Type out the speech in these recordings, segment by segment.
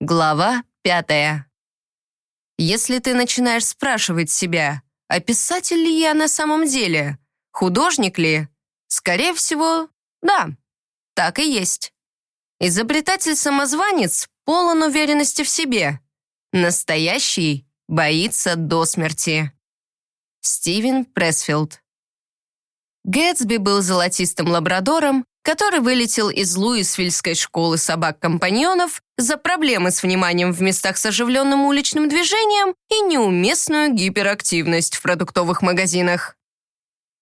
Глава пятая. Если ты начинаешь спрашивать себя, а писатель ли я на самом деле? Художник ли? Скорее всего, да, так и есть. Изобретатель-самозванец полон уверенности в себе. Настоящий боится до смерти. Стивен Пресфилд. Гэтсби был золотистым лабрадором, который вылетел из Луисвильской школы собак-компаньонов за проблемы с вниманием в местах с оживленным уличным движением и неуместную гиперактивность в продуктовых магазинах.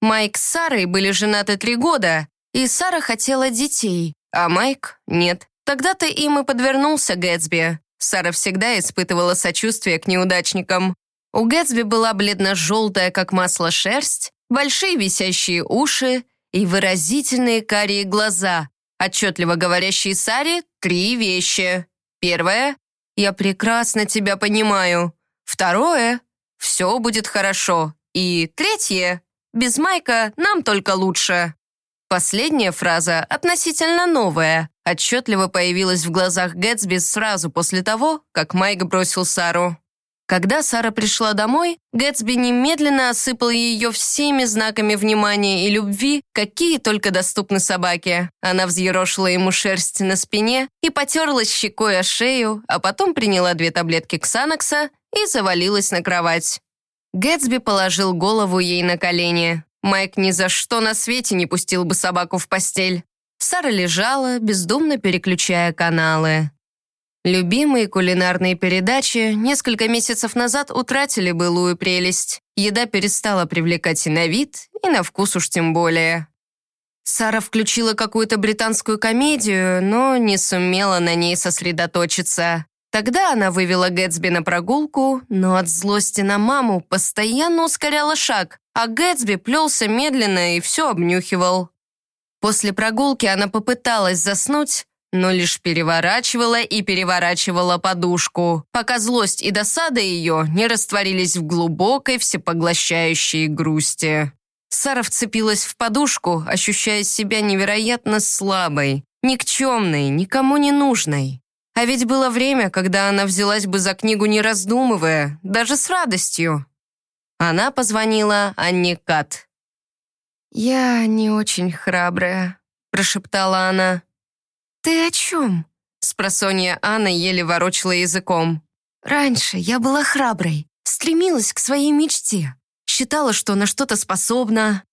Майк с Сарой были женаты три года, и Сара хотела детей, а Майк — нет. Тогда-то им и подвернулся Гэтсби. Сара всегда испытывала сочувствие к неудачникам. У Гэтсби была бледно-желтая, как масло, шерсть, большие висящие уши — и выразительные карие глаза, отчетливо говорящие Саре три вещи. Первое — «Я прекрасно тебя понимаю». Второе — «Все будет хорошо». И третье — «Без Майка нам только лучше». Последняя фраза относительно новая, отчетливо появилась в глазах Гэтсби сразу после того, как Майк бросил Сару. Когда Сара пришла домой, Гэтсби немедленно осыпал ее всеми знаками внимания и любви, какие только доступны собаке. Она взъерошила ему шерсть на спине и потерлась щекой о шею, а потом приняла две таблетки Ксанокса и завалилась на кровать. Гэтсби положил голову ей на колени. Майк ни за что на свете не пустил бы собаку в постель. Сара лежала, бездумно переключая каналы. Любимые кулинарные передачи несколько месяцев назад утратили былую прелесть. Еда перестала привлекать и на вид, и на вкус уж тем более. Сара включила какую-то британскую комедию, но не сумела на ней сосредоточиться. Тогда она вывела Гэтсби на прогулку, но от злости на маму постоянно ускоряла шаг, а Гэтсби плелся медленно и все обнюхивал. После прогулки она попыталась заснуть, но лишь переворачивала и переворачивала подушку, пока злость и досада ее не растворились в глубокой всепоглощающей грусти. Сара вцепилась в подушку, ощущая себя невероятно слабой, никчемной, никому не нужной. А ведь было время, когда она взялась бы за книгу не раздумывая, даже с радостью. Она позвонила Анне Кат. «Я не очень храбрая», — прошептала она. «Ты о чем?» Спросонья Анна еле ворочала языком. «Раньше я была храброй, стремилась к своей мечте, считала, что на что-то способна.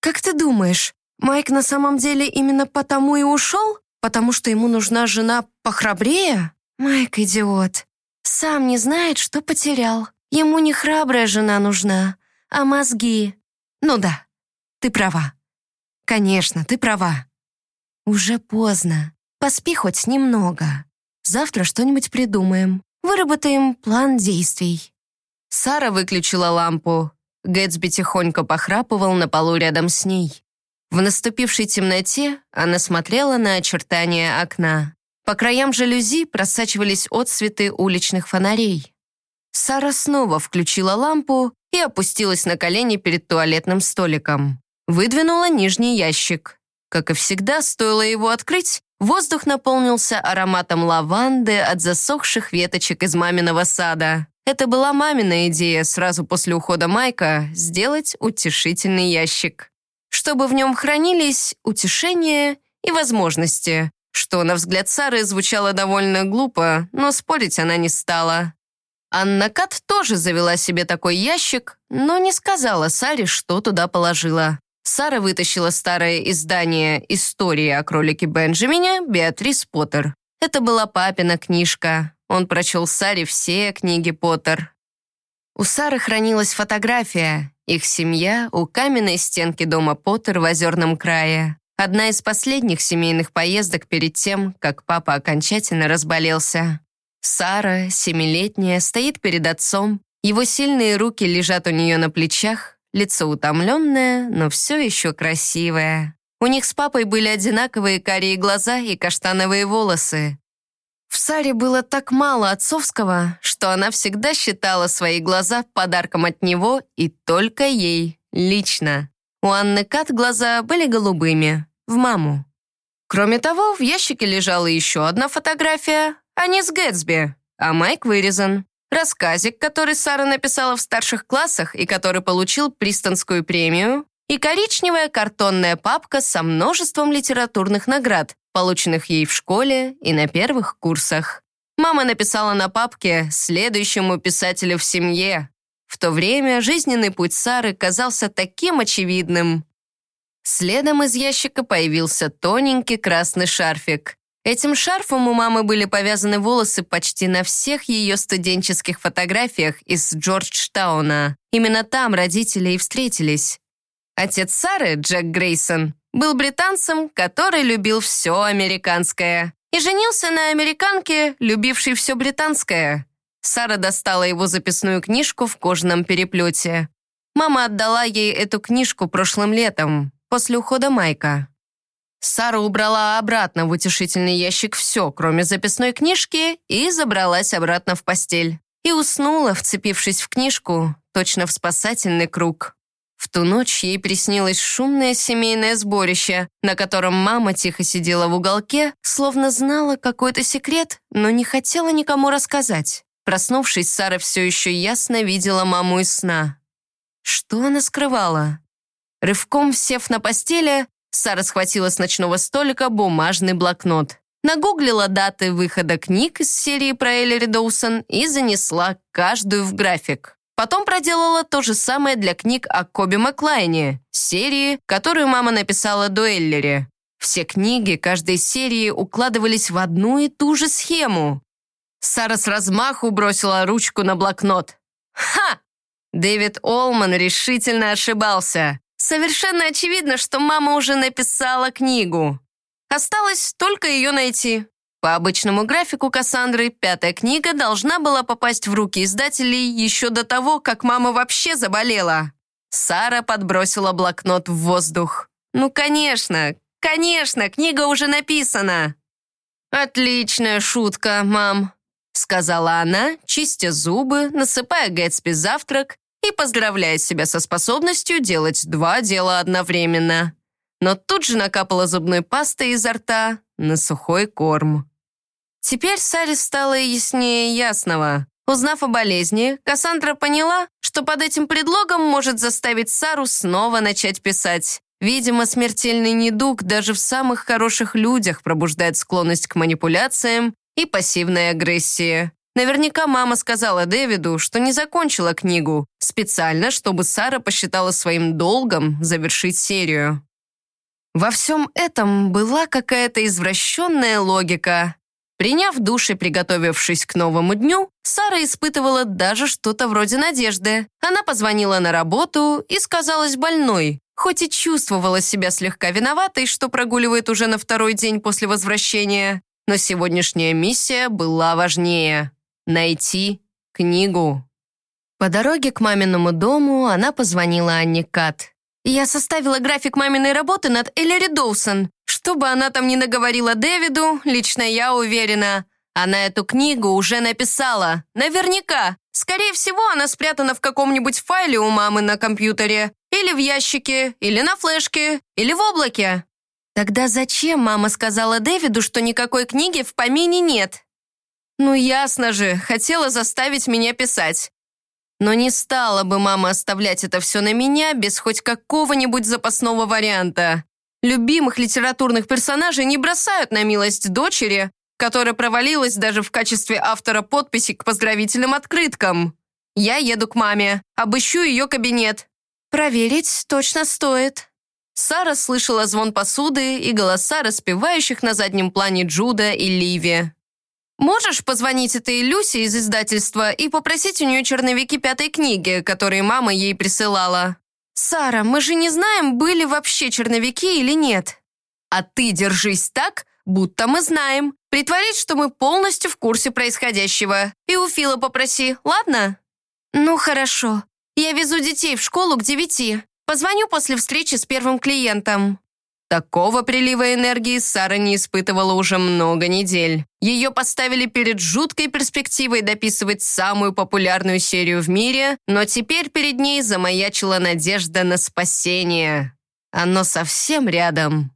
Как ты думаешь, Майк на самом деле именно потому и ушел? Потому что ему нужна жена похрабрее? Майк идиот. Сам не знает, что потерял. Ему не храбрая жена нужна, а мозги. Ну да, ты права. Конечно, ты права. Уже поздно. Поспи хоть немного. Завтра что-нибудь придумаем. Выработаем план действий». Сара выключила лампу. Гэтсби тихонько похрапывал на полу рядом с ней. В наступившей темноте она смотрела на очертания окна. По краям жалюзи просачивались отсветы уличных фонарей. Сара снова включила лампу и опустилась на колени перед туалетным столиком. Выдвинула нижний ящик. Как и всегда, стоило его открыть, Воздух наполнился ароматом лаванды от засохших веточек из маминого сада. Это была мамина идея сразу после ухода Майка сделать утешительный ящик. Чтобы в нем хранились утешение и возможности, что, на взгляд Сары, звучало довольно глупо, но спорить она не стала. Анна Кат тоже завела себе такой ящик, но не сказала Саре, что туда положила. Сара вытащила старое издание «Истории о кролике Бенджамине» Беатрис Поттер. Это была папина книжка. Он прочел Саре все книги Поттер. У Сары хранилась фотография. Их семья у каменной стенки дома Поттер в Озерном крае. Одна из последних семейных поездок перед тем, как папа окончательно разболелся. Сара, семилетняя, стоит перед отцом. Его сильные руки лежат у нее на плечах, лицо утомленное, но все еще красивое. У них с папой были одинаковые карие глаза и каштановые волосы. В Саре было так мало отцовского, что она всегда считала свои глаза подарком от него и только ей, лично. У Анны Кат глаза были голубыми, в маму. Кроме того, в ящике лежала еще одна фотография, а не с Гэтсби, а Майк вырезан. Рассказик, который Сара написала в старших классах и который получил Пристонскую премию, и коричневая картонная папка со множеством литературных наград, полученных ей в школе и на первых курсах. Мама написала на папке следующему писателю в семье. В то время жизненный путь Сары казался таким очевидным. Следом из ящика появился тоненький красный шарфик. Этим шарфом у мамы были повязаны волосы почти на всех ее студенческих фотографиях из Джорджтауна. Именно там родители и встретились. Отец Сары, Джек Грейсон, был британцем, который любил все американское. И женился на американке, любившей все британское. Сара достала его записную книжку в кожаном переплете. Мама отдала ей эту книжку прошлым летом, после ухода Майка. Сара убрала обратно в утешительный ящик все, кроме записной книжки, и забралась обратно в постель. И уснула, вцепившись в книжку, точно в спасательный круг. В ту ночь ей приснилось шумное семейное сборище, на котором мама тихо сидела в уголке, словно знала какой-то секрет, но не хотела никому рассказать. Проснувшись, Сара все еще ясно видела маму из сна. Что она скрывала? Рывком сев на постели, Сара схватила с ночного столика бумажный блокнот. Нагуглила даты выхода книг из серии про Эллири Доусон и занесла каждую в график. Потом проделала то же самое для книг о Коби Маклайне, серии, которую мама написала до Эллери. Все книги каждой серии укладывались в одну и ту же схему. Сара с размаху бросила ручку на блокнот. «Ха!» Дэвид Олман решительно ошибался. Совершенно очевидно, что мама уже написала книгу. Осталось только ее найти. По обычному графику Кассандры, пятая книга должна была попасть в руки издателей еще до того, как мама вообще заболела. Сара подбросила блокнот в воздух. «Ну, конечно, конечно, книга уже написана!» «Отличная шутка, мам», — сказала она, чистя зубы, насыпая Гэтсби завтрак и поздравляя себя со способностью делать два дела одновременно. Но тут же накапала зубной пастой изо рта на сухой корм. Теперь Саре стало яснее ясного. Узнав о болезни, Кассандра поняла, что под этим предлогом может заставить Сару снова начать писать. Видимо, смертельный недуг даже в самых хороших людях пробуждает склонность к манипуляциям и пассивной агрессии. Наверняка мама сказала Дэвиду, что не закончила книгу, специально, чтобы Сара посчитала своим долгом завершить серию. Во всем этом была какая-то извращенная логика. Приняв душ и приготовившись к новому дню, Сара испытывала даже что-то вроде надежды. Она позвонила на работу и сказалась больной, хоть и чувствовала себя слегка виноватой, что прогуливает уже на второй день после возвращения. Но сегодняшняя миссия была важнее — найти книгу. По дороге к маминому дому она позвонила Анне Кат. «Я составила график маминой работы над Эллири Доусон. Что бы она там ни наговорила Дэвиду, лично я уверена, она эту книгу уже написала. Наверняка. Скорее всего, она спрятана в каком-нибудь файле у мамы на компьютере, или в ящике, или на флешке, или в облаке. Тогда зачем мама сказала Дэвиду, что никакой книги в помине нет? Ну, ясно же, хотела заставить меня писать. Но не стала бы мама оставлять это все на меня без хоть какого-нибудь запасного варианта. Любимых литературных персонажей не бросают на милость дочери, которая провалилась даже в качестве автора подписи к поздравительным открыткам. Я еду к маме, обыщу ее кабинет. Проверить точно стоит. Сара слышала звон посуды и голоса распевающих на заднем плане Джуда и Ливи. «Можешь позвонить этой Люсе из издательства и попросить у нее черновики пятой книги, которые мама ей присылала?» «Сара, мы же не знаем, были вообще черновики или нет». «А ты держись так, будто мы знаем. Притворись, что мы полностью в курсе происходящего. И у Фила попроси, ладно?» «Ну, хорошо. Я везу детей в школу к девяти. Позвоню после встречи с первым клиентом». Такого прилива энергии Сара не испытывала уже много недель. Ее поставили перед жуткой перспективой дописывать самую популярную серию в мире, но теперь перед ней замаячила надежда на спасение. Оно совсем рядом.